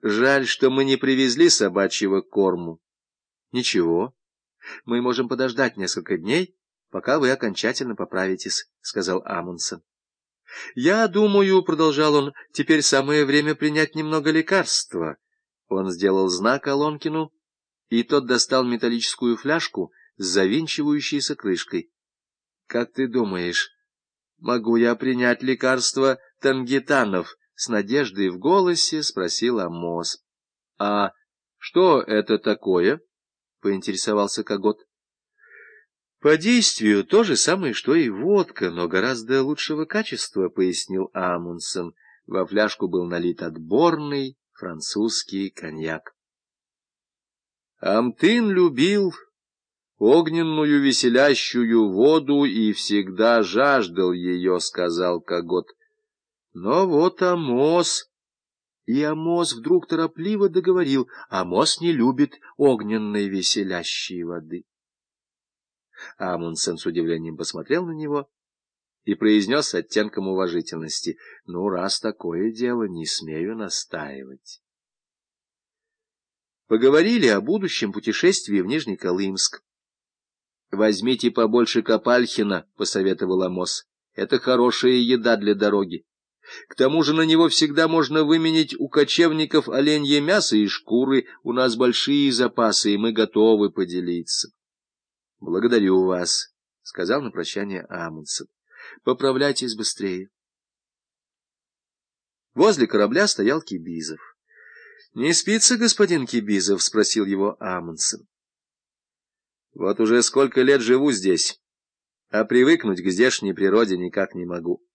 Жаль, что мы не привезли собачьего корму. Ничего, мы можем подождать несколько дней, пока вы окончательно поправитесь, — сказал Амундсен. Я думаю, — продолжал он, — теперь самое время принять немного лекарства. Он сделал знак Алонкину, и тот достал металлическую фляжку с завинчивающейся крышкой. — Как ты думаешь, могу я принять лекарство тангитанов? — с надеждой в голосе спросил Амос. — А что это такое? — поинтересовался Когот. — По действию то же самое, что и водка, но гораздо лучшего качества, — пояснил Амундсен. Во фляжку был налит отборный французский коньяк. Амтын любил огненную веселящую воду и всегда жаждал ее, — сказал Когот. Но вот Амос... И Амос вдруг торопливо договорил, Амос не любит огненной веселящей воды. Амундсен с удивлением посмотрел на него и произнес с оттенком уважительности, «Ну, раз такое дело, не смею настаивать». Поговорили о будущем путешествии в Нижний Колымск. «Возьмите побольше Копальхина», — посоветовал Амос. «Это хорошая еда для дороги. К тому же на него всегда можно выменить у кочевников оленье мясо и шкуры. У нас большие запасы, и мы готовы поделиться. — Благодарю вас, — сказал на прощание Амундсен. — Поправляйтесь быстрее. Возле корабля стоял Кибизов. — Не спится, господин Кибизов? — спросил его Амундсен. — Вот уже сколько лет живу здесь, а привыкнуть к здешней природе никак не могу.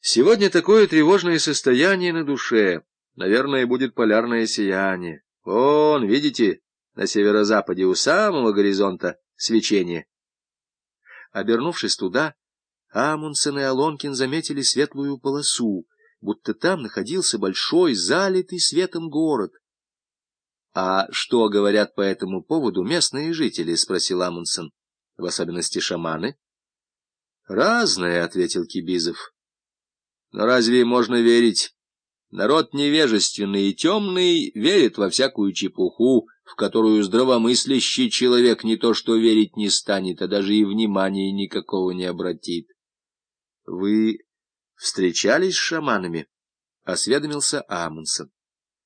Сегодня такое тревожное состояние на душе. Наверное, будет полярное сияние. Вон, видите, на северо-западе у самого горизонта свечение. Обернувшись туда, Амундсен и Алонкин заметили светлую полосу, будто там находился большой, залитый светом город. — А что говорят по этому поводу местные жители? — спросил Амундсен. — В особенности шаманы? — Разное, — ответил Кибизов. Но разве можно верить? Народ невежественный и темный верит во всякую чепуху, в которую здравомыслящий человек не то что верить не станет, а даже и внимания никакого не обратит. — Вы встречались с шаманами? — осведомился Амундсен.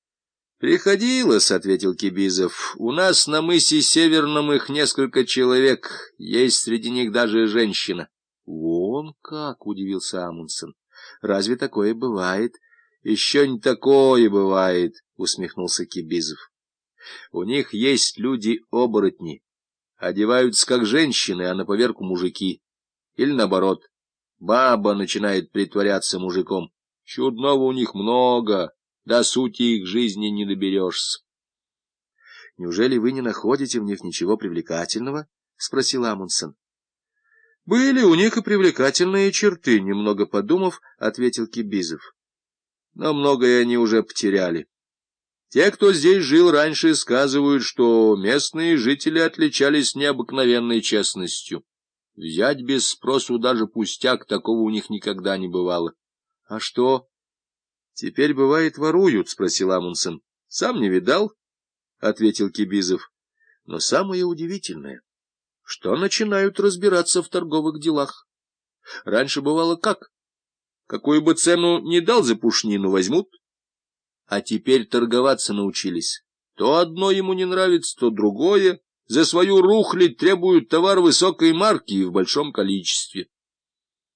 — Приходилось, — ответил Кибизов. — У нас на мысе Северном их несколько человек, есть среди них даже женщина. — Вон как! — удивился Амундсен. Разве такое бывает? — Еще не такое бывает, — усмехнулся Кибизов. — У них есть люди-оборотни. Одеваются как женщины, а на поверку мужики. Или наоборот, баба начинает притворяться мужиком. Чудного у них много, до сути их жизни не доберешься. — Неужели вы не находите в них ничего привлекательного? — спросил Амундсен. Были у них и привлекательные черты, немного подумав, ответил Кибизов. Но многое они уже потеряли. Те, кто здесь жил раньше, сказывают, что местные жители отличались необыкновенной честностью. Взять без спросу даже пустяк, такого у них никогда не бывало. — А что? — Теперь, бывает, воруют, — спросил Амундсен. — Сам не видал? — ответил Кибизов. — Но самое удивительное что начинают разбираться в торговых делах. Раньше бывало как? Какую бы цену ни дал за пушнину, возьмут. А теперь торговаться научились. То одно ему не нравится, то другое. За свою рухлядь требуют товар высокой марки и в большом количестве.